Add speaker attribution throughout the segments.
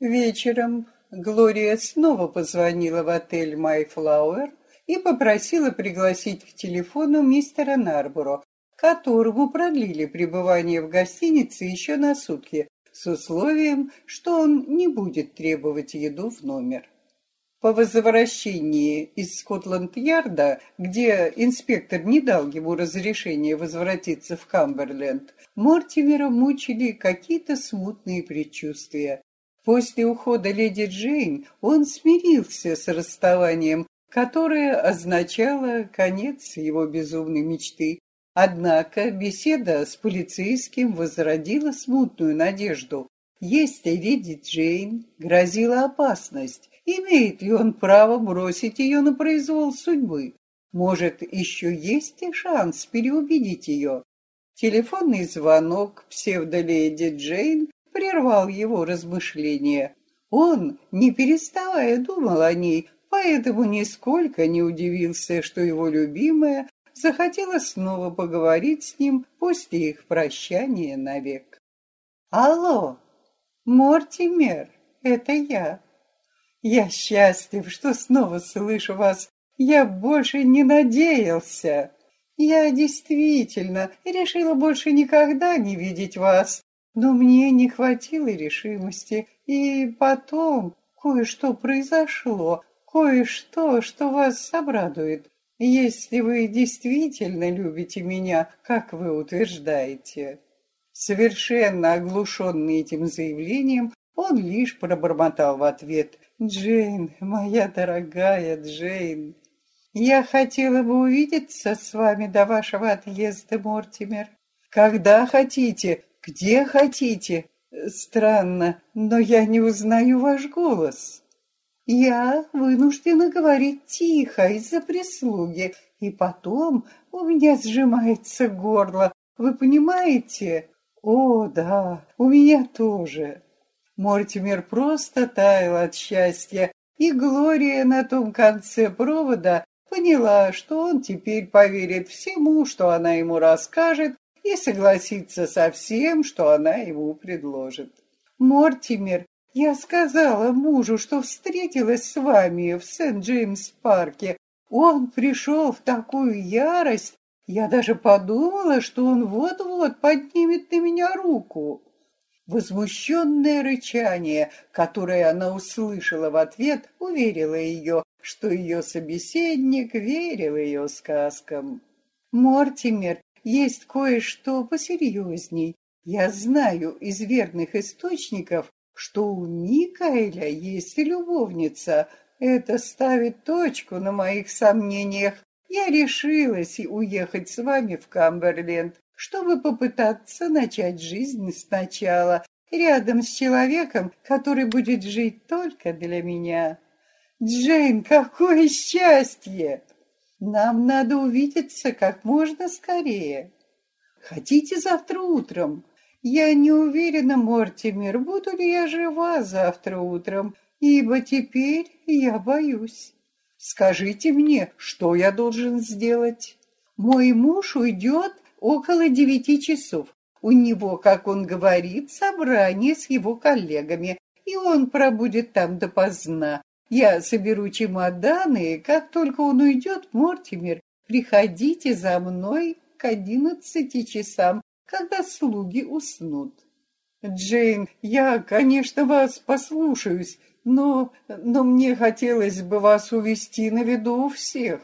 Speaker 1: Вечером Глория снова позвонила в отель «Майфлауэр» и попросила пригласить к телефону мистера Нарборо, которому продлили пребывание в гостинице еще на сутки, с условием, что он не будет требовать еду в номер. По возвращении из Скотланд-Ярда, где инспектор не дал ему разрешения возвратиться в Камберленд, Мортимера мучили какие-то смутные предчувствия. После ухода леди Джейн он смирился с расставанием, которое означало конец его безумной мечты. Однако беседа с полицейским возродила смутную надежду. Если леди Джейн грозила опасность, имеет ли он право бросить ее на произвол судьбы? Может, еще есть и шанс переубедить ее? Телефонный звонок псевдоледи Джейн прервал его размышления. Он, не переставая, думал о ней, поэтому нисколько не удивился, что его любимая захотела снова поговорить с ним после их прощания навек. «Алло, Мортимер, это я. Я счастлив, что снова слышу вас. Я больше не надеялся. Я действительно решила больше никогда не видеть вас, но мне не хватило решимости, и потом кое-что произошло, кое-что, что вас обрадует, если вы действительно любите меня, как вы утверждаете. Совершенно оглушенный этим заявлением, он лишь пробормотал в ответ «Джейн, моя дорогая Джейн, я хотела бы увидеться с вами до вашего отъезда, Мортимер. Когда хотите, где хотите. Странно, но я не узнаю ваш голос. Я вынуждена говорить тихо из-за прислуги, и потом у меня сжимается горло. Вы понимаете? О, да, у меня тоже. Мортимер просто таял от счастья, и Глория на том конце провода поняла, что он теперь поверит всему, что она ему расскажет, и согласится со всем, что она ему предложит. Мортимер, я сказала мужу, что встретилась с вами в Сент-Джеймс-парке. Он пришел в такую ярость, я даже подумала, что он вот-вот поднимет на меня руку. Возмущенное рычание, которое она услышала в ответ, уверило ее, что ее собеседник верил ее сказкам. Мортимер есть кое-что посерьезней. Я знаю из верных источников, что у Микаэля есть любовница. Это ставит точку на моих сомнениях. Я решилась уехать с вами в Камберленд, чтобы попытаться начать жизнь сначала, рядом с человеком, который будет жить только для меня. Джейн, какое счастье! Нам надо увидеться как можно скорее. Хотите завтра утром? Я не уверена, Мортимер, буду ли я жива завтра утром, ибо теперь я боюсь. Скажите мне, что я должен сделать? Мой муж уйдет около девяти часов. У него, как он говорит, собрание с его коллегами, и он пробудет там допоздна. Я соберу чемоданы, и как только он уйдет, Мортимер, приходите за мной к одиннадцати часам, когда слуги уснут. Джейн, я, конечно, вас послушаюсь, но, но мне хотелось бы вас увести на виду у всех.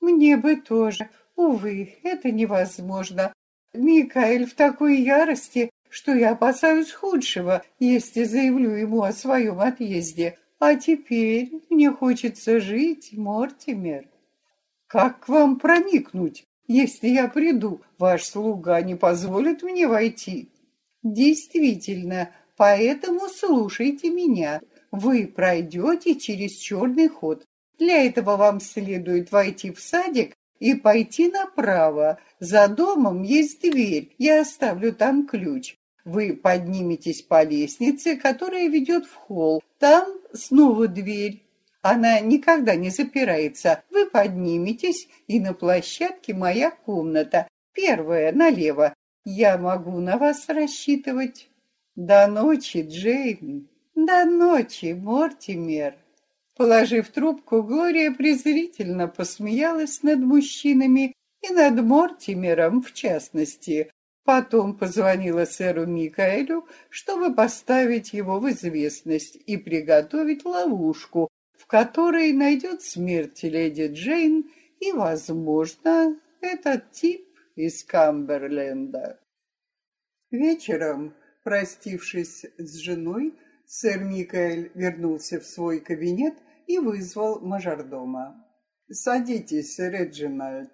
Speaker 1: Мне бы тоже. Увы, это невозможно. Микаэль в такой ярости, что я опасаюсь худшего, если заявлю ему о своем отъезде. А теперь мне хочется жить, Мортимер. Как к вам проникнуть, если я приду? Ваш слуга не позволит мне войти. Действительно, поэтому слушайте меня. Вы пройдете через черный ход. Для этого вам следует войти в садик и пойти направо. За домом есть дверь, я оставлю там ключ. Вы подниметесь по лестнице, которая ведет в холл. Там снова дверь. Она никогда не запирается. Вы подниметесь, и на площадке моя комната. Первая налево. Я могу на вас рассчитывать. До ночи, Джейн. До ночи, Мортимер. Положив трубку, Глория презрительно посмеялась над мужчинами и над Мортимером в частности. Потом позвонила сэру Микаэлю, чтобы поставить его в известность и приготовить ловушку, в которой найдет смерть леди Джейн и, возможно, этот тип из Камберленда. Вечером, простившись с женой, сэр Микаэль вернулся в свой кабинет и вызвал мажордома. «Садитесь, Реджинальд».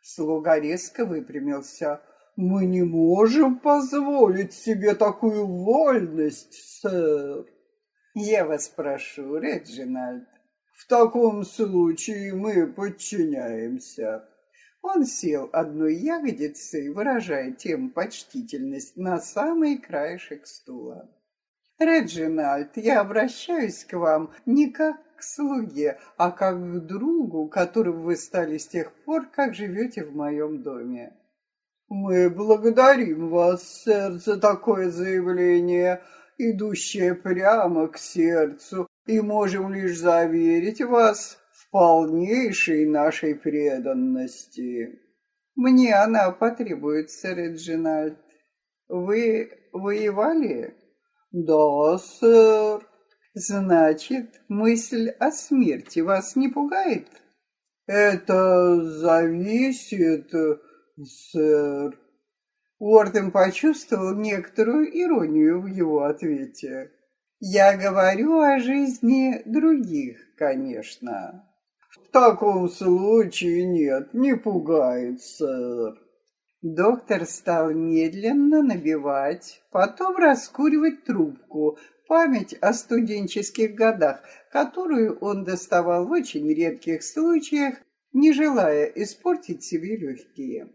Speaker 1: Слуга резко выпрямился. «Мы не можем позволить себе такую вольность, сэр». «Я вас прошу, Реджинальд». «В таком случае мы подчиняемся». Он сел одной ягодицей, выражая тем почтительность, на самый краешек стула. «Реджинальд, я обращаюсь к вам не как к слуге, а как к другу, которым вы стали с тех пор, как живете в моем доме». «Мы благодарим вас, сэр, за такое заявление, идущее прямо к сердцу, и можем лишь заверить вас полнейшей нашей преданности. Мне она потребуется, Реджинальд. Вы воевали? Да, сэр. Значит, мысль о смерти вас не пугает? Это зависит, сэр. Уортон почувствовал некоторую иронию в его ответе. Я говорю о жизни других, конечно. В таком случае нет, не пугает, сэр. Доктор стал медленно набивать, потом раскуривать трубку, память о студенческих годах, которую он доставал в очень редких случаях, не желая испортить себе легкие.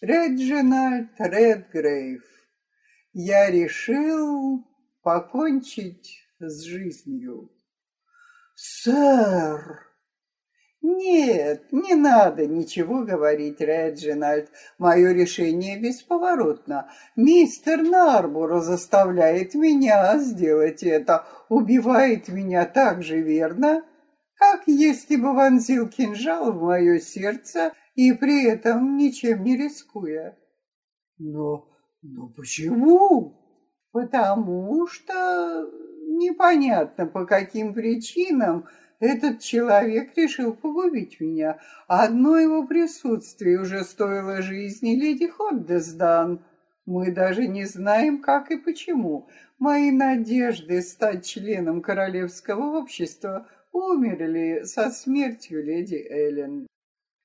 Speaker 1: Реджинальд Редгрейв, я решил покончить с жизнью. «Сэр!» «Нет, не надо ничего говорить, Реджинальд. Мое решение бесповоротно. Мистер Нарбуро заставляет меня сделать это, убивает меня так же верно, как если бы вонзил кинжал в мое сердце и при этом ничем не рискуя». «Но, но почему?» «Потому что непонятно по каким причинам...» Этот человек решил погубить меня. Одно его присутствие уже стоило жизни леди Ходдесдан. Мы даже не знаем, как и почему. Мои надежды стать членом королевского общества умерли со смертью леди Эллен.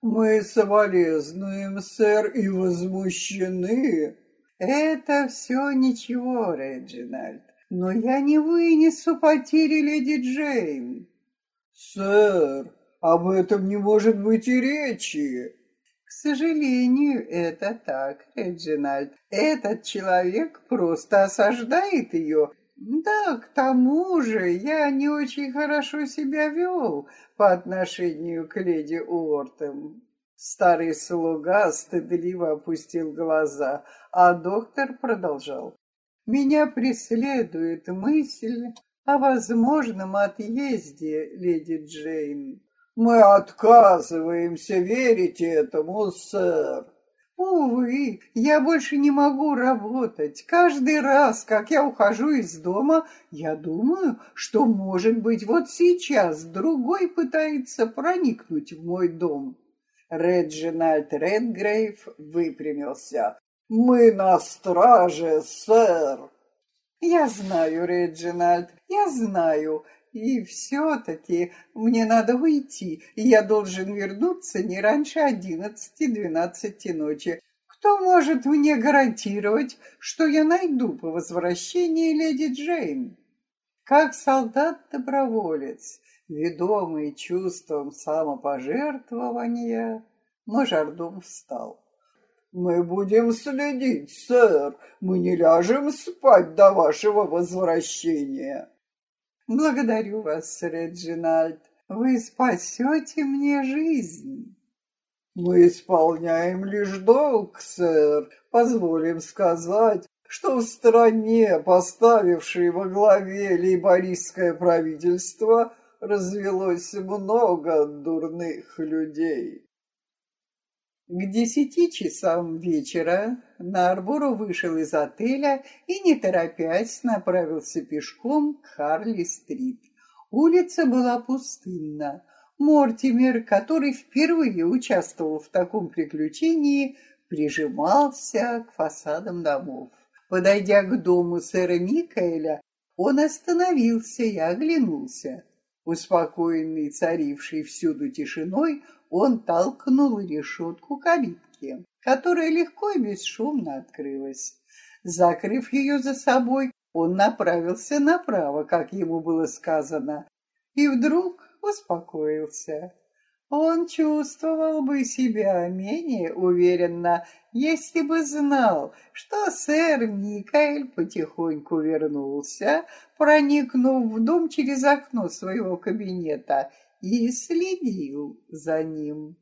Speaker 1: Мы соболезнуем, сэр, и возмущены. Это все ничего, Реджинальд, но я не вынесу потери леди Джейн. «Сэр, об этом не может быть и речи!» «К сожалению, это так, Реджинальд. Этот человек просто осаждает ее. Да, к тому же я не очень хорошо себя вел по отношению к леди Уортем». Старый слуга стыдливо опустил глаза, а доктор продолжал. «Меня преследует мысль о возможном отъезде, леди Джейн. Мы отказываемся верить этому, сэр. Увы, я больше не могу работать. Каждый раз, как я ухожу из дома, я думаю, что, может быть, вот сейчас другой пытается проникнуть в мой дом. Реджинальд Редгрейв выпрямился. «Мы на страже, сэр!» Я знаю, Реджинальд, я знаю. И все-таки мне надо уйти, и я должен вернуться не раньше одиннадцати-двенадцати ночи. Кто может мне гарантировать, что я найду по возвращении леди Джейн? Как солдат-доброволец, ведомый чувством самопожертвования, мажордом встал. «Мы будем следить, сэр. Мы не ляжем спать до вашего возвращения». «Благодарю вас, Реджинальд. Вы спасете мне жизнь». «Мы исполняем лишь долг, сэр. Позволим сказать,
Speaker 2: что в стране, поставившей во главе лейбористское правительство, развелось много дурных людей.
Speaker 1: К десяти часам вечера Нарборо вышел из отеля и, не торопясь, направился пешком к Харли-стрит. Улица была пустынна. Мортимер, который впервые участвовал в таком приключении, прижимался к фасадам домов. Подойдя к дому сэра Микаэля, он остановился и оглянулся. Успокоенный царивший всюду тишиной, он толкнул решетку калитки, которая легко и бесшумно открылась. Закрыв ее за собой, он направился направо, как ему было сказано, и вдруг успокоился. Он чувствовал бы себя менее уверенно, если бы знал, что сэр Микаэль потихоньку вернулся, проникнув в дом через окно своего кабинета и следил за ним.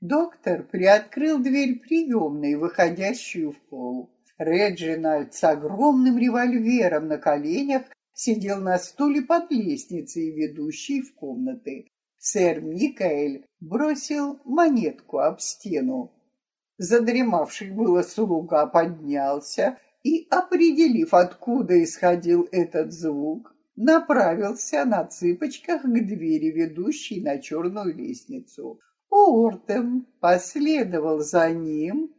Speaker 1: Доктор приоткрыл дверь приемной, выходящую в пол. Реджинальд с огромным револьвером на коленях сидел на стуле под лестницей, ведущей в комнаты. Сэр Микаэль бросил монетку об стену. Задремавший было слуга поднялся и, определив, откуда исходил этот звук, направился на цыпочках к двери, ведущей на черную лестницу. Уортем последовал за ним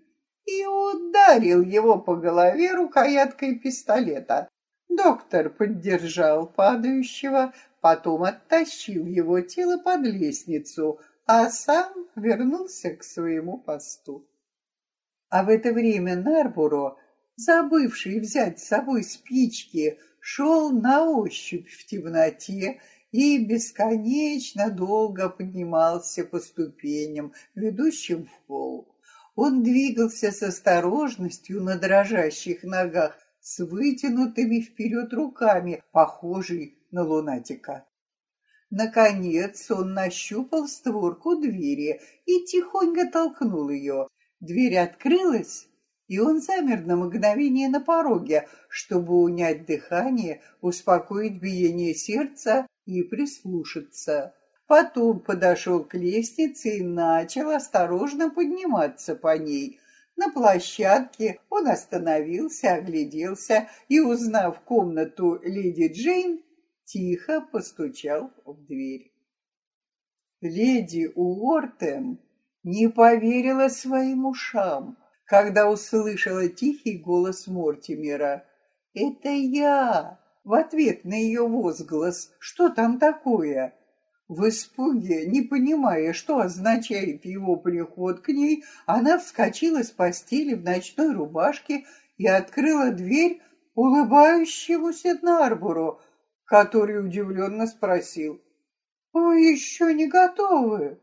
Speaker 1: и ударил его по голове рукояткой пистолета. Доктор поддержал падающего, потом оттащил его тело под лестницу, а сам вернулся к своему посту. А в это время Нарбуро, забывший взять с собой спички, шел на ощупь в темноте и бесконечно долго поднимался по ступеням, ведущим в пол. Он двигался с осторожностью на дрожащих ногах, с вытянутыми вперед руками, похожий на лунатика. Наконец он нащупал створку двери и тихонько толкнул ее. Дверь открылась, и он замер на мгновение на пороге, чтобы унять дыхание, успокоить биение сердца и прислушаться. Потом подошел к лестнице и начал осторожно подниматься по ней. На площадке он остановился, огляделся и, узнав комнату леди Джейн, тихо постучал в дверь. Леди Уортем не поверила своим ушам когда услышала тихий голос Мортимера. «Это я!» В ответ на ее возглас «Что там такое?» В испуге, не понимая, что означает его приход к ней, она вскочила с постели в ночной рубашке и открыла дверь улыбающемуся Нарбору, который удивленно спросил, «Вы еще не готовы?»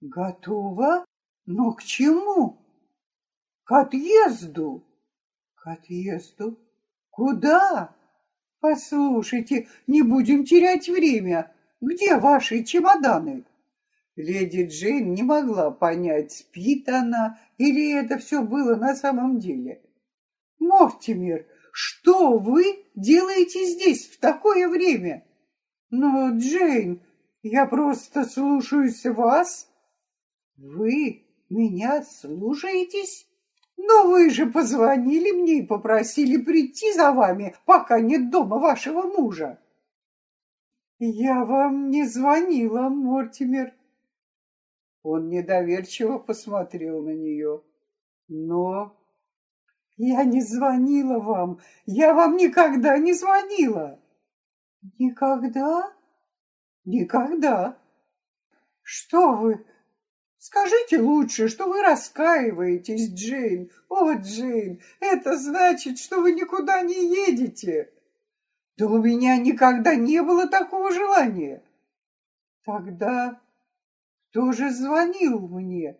Speaker 1: «Готова? Но к чему?» К отъезду? К отъезду? Куда? Послушайте, не будем терять время. Где ваши чемоданы? Леди Джейн не могла понять, спит она или это все было на самом деле. Мортимер, что вы делаете здесь в такое время? Но, Джейн, я просто слушаюсь вас. Вы меня слушаетесь? Но вы же позвонили мне и попросили прийти за вами, пока нет дома вашего мужа. Я вам не звонила, Мортимер. Он недоверчиво посмотрел на нее. Но я не звонила вам. Я вам никогда не звонила. Никогда? Никогда. Что вы? Скажите лучше, что вы раскаиваетесь, Джейн. О, Джейн, это значит, что вы никуда не едете. Да у меня никогда не было такого желания. Тогда кто же звонил мне?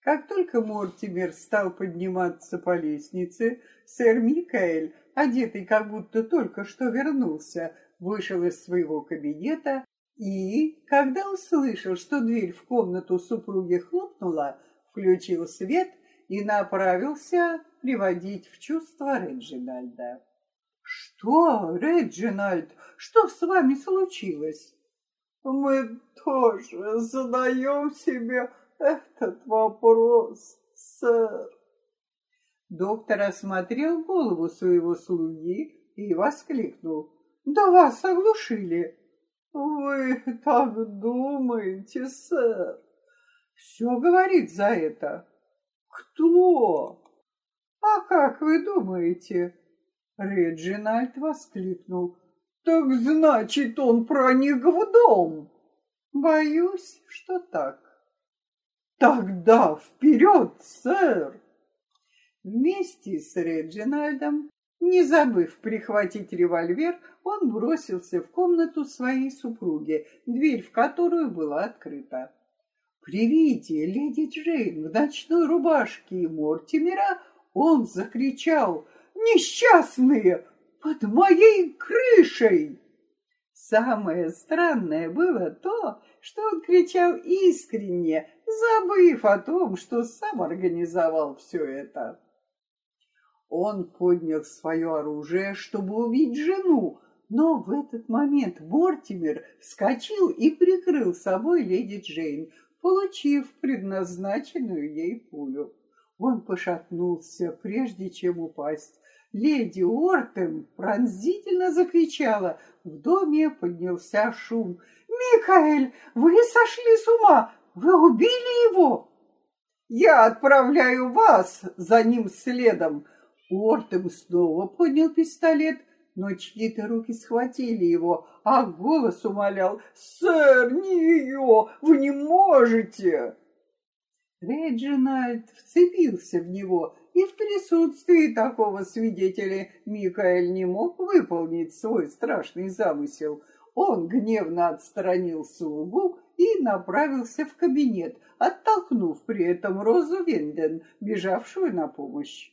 Speaker 1: Как только Мортимер стал подниматься по лестнице, сэр Микаэль, одетый как будто только что вернулся, вышел из своего кабинета и, когда услышал, что дверь в комнату супруги хлопнула, включил свет и направился приводить в чувство Реджинальда. «Что, Реджинальд, что с вами случилось?»
Speaker 2: «Мы тоже задаем себе этот вопрос, сэр».
Speaker 1: Доктор осмотрел голову своего слуги и воскликнул. «Да вас оглушили!»
Speaker 2: «Вы так думаете, сэр?»
Speaker 1: «Все говорит за это».
Speaker 2: «Кто?»
Speaker 1: «А как вы думаете?»
Speaker 2: Реджинальд воскликнул. «Так значит, он проник в дом?»
Speaker 1: «Боюсь, что так».
Speaker 2: «Тогда вперед, сэр!»
Speaker 1: Вместе с Реджинальдом, не забыв прихватить револьвер, он бросился в комнату своей супруги, дверь в которую была открыта. При виде леди Джейн в ночной рубашке и Мортимера он закричал «Несчастные! Под моей крышей!» Самое странное было то, что он кричал искренне, забыв о том, что сам организовал все это. Он поднял свое оружие, чтобы убить жену, но в этот момент Бортимер вскочил и прикрыл собой леди Джейн, получив предназначенную ей пулю. Он пошатнулся, прежде чем упасть. Леди Ортем пронзительно закричала. В доме поднялся шум. «Микаэль, вы сошли с ума! Вы убили его!» «Я отправляю вас за ним следом!» Ортем снова поднял пистолет, но чьи-то руки схватили его, а голос умолял «Сэр, не ее! Вы не можете!» Реджинальд вцепился в него, и в присутствии такого свидетеля Микаэль не мог выполнить свой страшный замысел. Он гневно отстранил слугу и направился в кабинет, оттолкнув при этом Розу Венден, бежавшую на помощь.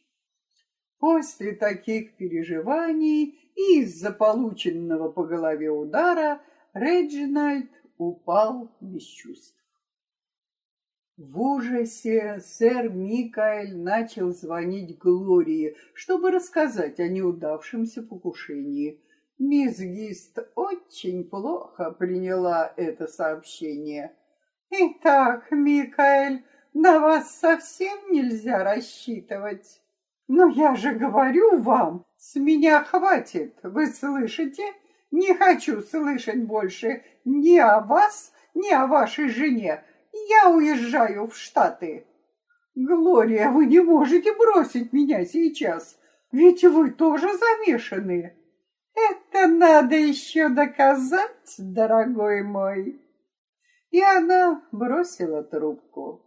Speaker 1: После таких переживаний и из-за полученного по голове удара Реджинальд упал без чувств. В ужасе сэр Микаэль начал звонить Глории, чтобы рассказать о неудавшемся покушении. Мисс Гист очень плохо приняла это сообщение. «Итак, Микаэль, на вас совсем нельзя рассчитывать». Но я же говорю вам, с меня хватит, вы слышите? Не хочу слышать больше ни о вас, ни о вашей жене. Я уезжаю в Штаты. Глория, вы не можете бросить меня сейчас, ведь вы тоже замешаны. Это надо еще доказать, дорогой мой. И она бросила трубку.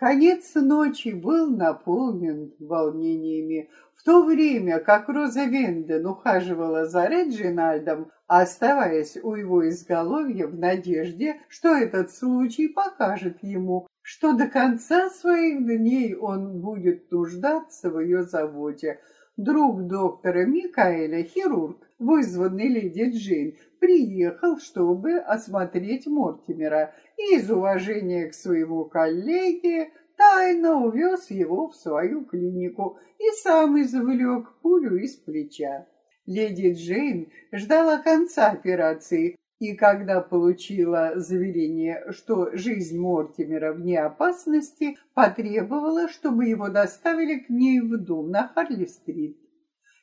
Speaker 1: Конец ночи был наполнен волнениями, в то время как Роза Венден ухаживала за Реджинальдом, оставаясь у его изголовья в надежде, что этот случай покажет ему, что до конца своих дней он будет нуждаться в ее заботе. Друг доктора Микаэля, хирург, вызванный леди Джейн, приехал, чтобы осмотреть Мортимера, и из уважения к своему коллеге тайно увез его в свою клинику и сам извлек пулю из плеча. Леди Джейн ждала конца операции, и когда получила заверение, что жизнь Мортимера вне опасности, потребовала, чтобы его доставили к ней в дом на Харли-стрит.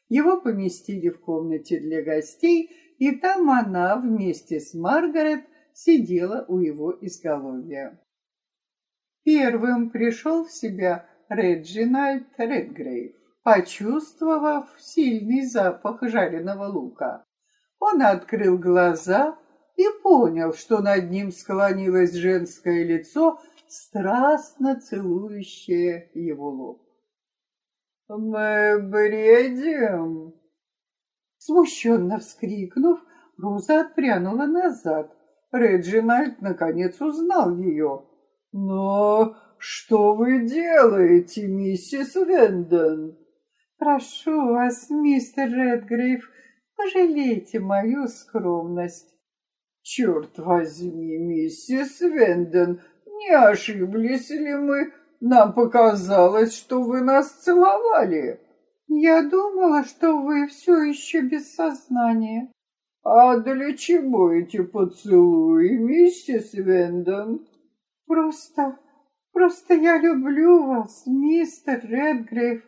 Speaker 1: Его поместили в комнате для гостей, и там она вместе с Маргарет сидела у его изголовья. Первым пришел в себя Реджинальд Редгрейв, почувствовав сильный запах жареного лука. Он открыл глаза и понял, что над ним склонилось женское лицо, страстно целующее его лоб.
Speaker 2: «Мы бредим!»
Speaker 1: Смущенно вскрикнув, Роза отпрянула назад. Реджинальд наконец узнал ее.
Speaker 2: «Но что вы делаете, миссис Венден?»
Speaker 1: «Прошу вас, мистер Редгрейв, пожалейте мою скромность».
Speaker 2: «Черт возьми, миссис Венден, не ошиблись ли мы Нам показалось, что вы нас целовали.
Speaker 1: Я думала, что вы все еще без сознания.
Speaker 2: А для чего эти поцелуи, миссис Вендон?
Speaker 1: Просто, просто я люблю вас, мистер Редгрейв.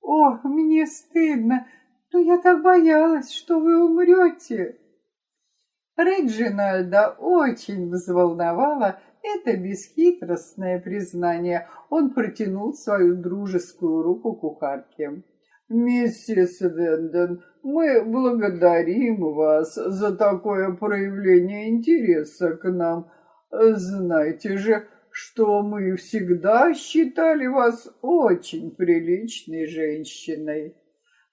Speaker 1: О, мне стыдно, но я так боялась, что вы умрете. Реджинальда очень взволновала это бесхитростное признание. Он протянул свою дружескую руку кухарке.
Speaker 2: «Миссис Венден, мы благодарим вас за такое проявление интереса к нам. Знаете же, что мы всегда считали вас очень приличной женщиной».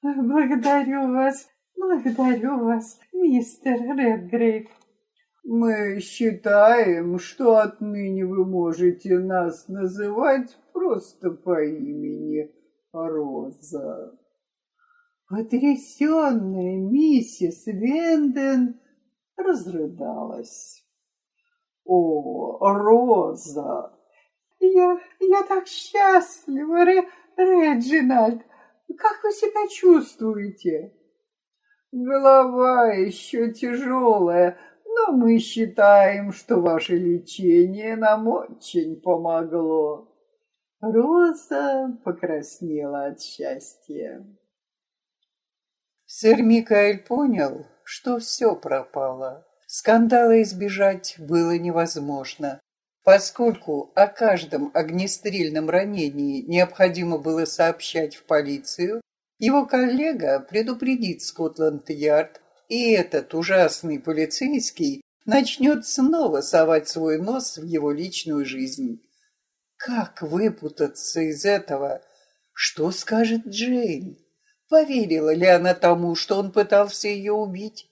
Speaker 1: «Благодарю вас, благодарю вас, мистер Редгрейв».
Speaker 2: Мы считаем, что отныне вы можете нас называть просто по имени Роза.
Speaker 1: Потрясенная миссис Венден разрыдалась.
Speaker 2: О, Роза!
Speaker 1: Я, я так счастлива, Ре, Реджинальд. Как вы себя чувствуете?
Speaker 2: Голова еще тяжелая, но мы считаем, что ваше лечение нам очень помогло.
Speaker 1: Роза покраснела от счастья. Сэр Микаэль понял, что все пропало. Скандала избежать было невозможно, поскольку о каждом огнестрельном ранении необходимо было сообщать в полицию, его коллега предупредит Скотланд-Ярд и этот ужасный полицейский начнет снова совать свой нос в его личную жизнь. Как выпутаться из этого? Что скажет Джейн? Поверила ли она тому, что он пытался ее убить?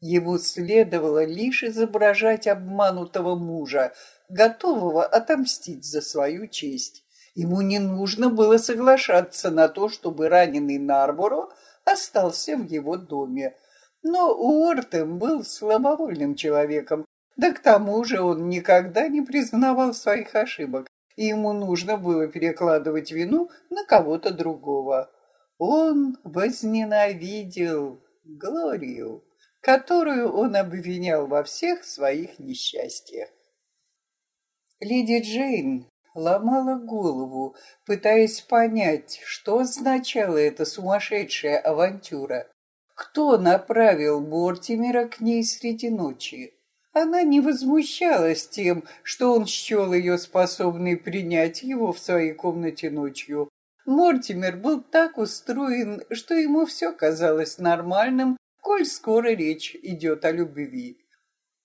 Speaker 1: Ему следовало лишь изображать обманутого мужа, готового отомстить за свою честь. Ему не нужно было соглашаться на то, чтобы раненый Нарборо остался в его доме. Но Уортем был слабовольным человеком, да к тому же он никогда не признавал своих ошибок, и ему нужно было перекладывать вину на кого-то другого. Он возненавидел Глорию, которую он обвинял во всех своих несчастьях. Леди Джейн ломала голову, пытаясь понять, что означала эта сумасшедшая авантюра. Кто направил Мортимера к ней среди ночи? Она не возмущалась тем, что он счел ее способной принять его в своей комнате ночью. Мортимер был так устроен, что ему все казалось нормальным, коль скоро речь идет о любви.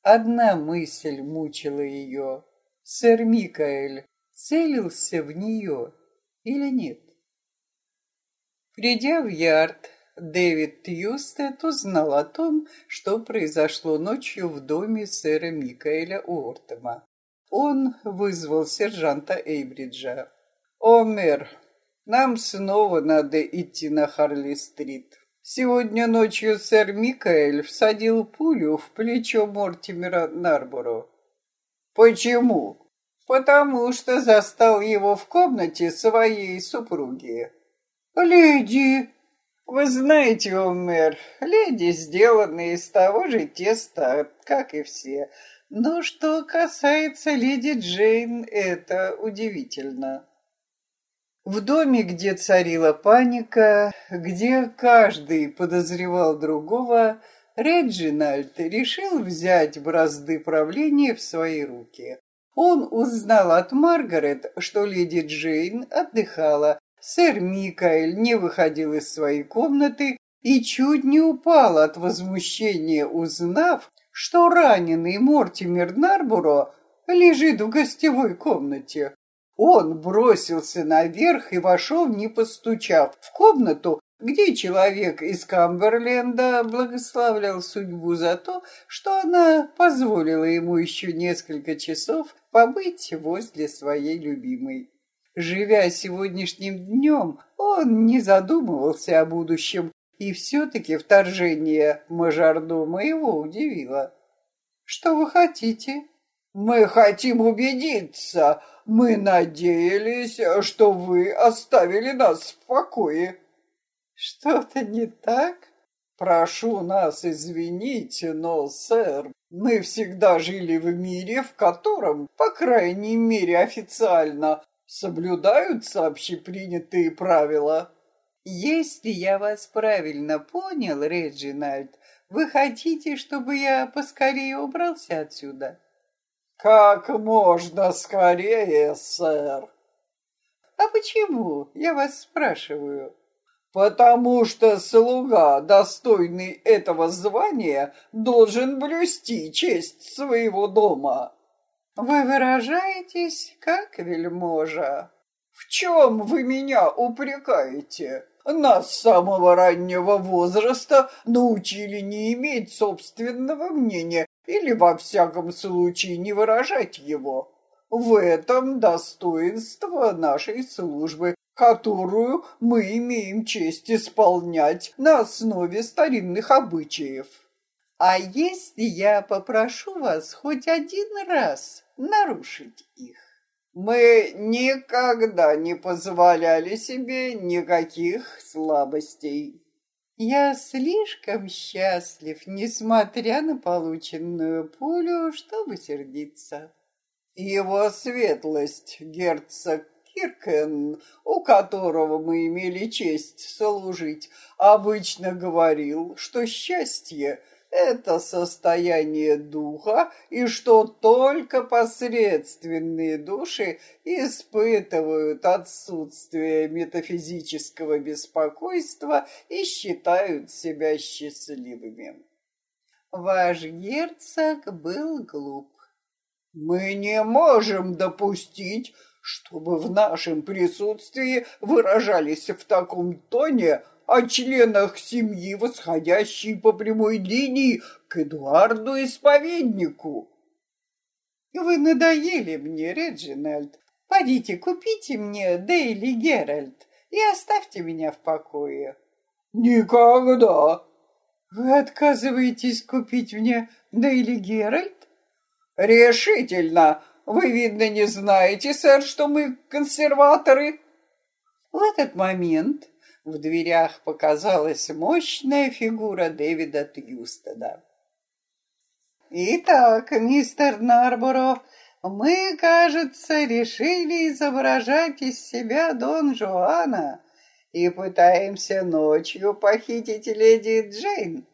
Speaker 1: Одна мысль мучила ее. Сэр Микаэль целился в нее или нет? Придя в ярд, Дэвид Тьюстед узнал о том, что произошло ночью в доме сэра Микаэля Уортема. Он вызвал сержанта Эйбриджа. «О, мэр, нам снова надо идти на Харли-стрит. Сегодня ночью сэр Микаэль всадил пулю в плечо Мортимера Нарборо». «Почему?» «Потому что застал его в комнате своей супруги». «Леди!» Вы знаете, о мэр, леди сделаны из того же теста, как и все. Но что касается леди Джейн, это удивительно. В доме, где царила паника, где каждый подозревал другого, Реджинальд решил взять бразды правления в свои руки. Он узнал от Маргарет, что леди Джейн отдыхала, Сэр Микаэль не выходил из своей комнаты и чуть не упал от возмущения, узнав, что раненый Мортимер Нарбуро лежит в гостевой комнате. Он бросился наверх и вошел, не постучав, в комнату, где человек из Камберленда благословлял судьбу за то, что она позволила ему еще несколько часов побыть возле своей любимой. Живя сегодняшним днем, он не задумывался о будущем, и все-таки вторжение мажордома его удивило. «Что вы хотите?»
Speaker 2: Мы хотим убедиться. Мы надеялись, что вы оставили нас в покое.
Speaker 1: Что-то не так?
Speaker 2: Прошу нас извинить, но, сэр, мы всегда жили в мире, в котором, по крайней мере официально, соблюдаются общепринятые правила.
Speaker 1: Если я вас правильно понял, Реджинальд, вы хотите, чтобы я поскорее убрался отсюда?
Speaker 2: Как можно скорее, сэр.
Speaker 1: А почему? Я вас спрашиваю.
Speaker 2: Потому что слуга, достойный этого звания, должен блюсти честь своего дома.
Speaker 1: Вы выражаетесь как вельможа.
Speaker 2: В чем вы меня упрекаете? Нас с самого раннего возраста научили не иметь собственного мнения или, во всяком случае, не выражать его. В этом достоинство нашей службы, которую мы имеем честь исполнять на основе старинных обычаев.
Speaker 1: А если я попрошу вас хоть один раз нарушить их?
Speaker 2: Мы никогда не позволяли себе никаких слабостей.
Speaker 1: Я слишком счастлив, несмотря на полученную пулю, чтобы сердиться.
Speaker 2: Его светлость, герцог Киркен, у которого мы имели честь служить, обычно говорил, что счастье — это состояние духа, и что только посредственные души испытывают отсутствие метафизического беспокойства и считают себя счастливыми.
Speaker 1: Ваш герцог был глуп.
Speaker 2: Мы не можем допустить, чтобы в нашем присутствии выражались в таком тоне о членах семьи, восходящей по прямой линии к Эдуарду-исповеднику.
Speaker 1: Вы надоели мне, Реджинальд. Пойдите, купите мне Дейли Геральт и оставьте меня в покое.
Speaker 2: Никогда.
Speaker 1: Вы отказываетесь купить мне Дейли Геральт?
Speaker 2: Решительно. Вы, видно, не знаете, сэр, что мы консерваторы.
Speaker 1: В этот момент в дверях показалась мощная фигура Дэвида Тьюстеда. «Итак, мистер Нарборо, мы, кажется, решили изображать из себя Дон Жуана и пытаемся ночью похитить леди Джейн.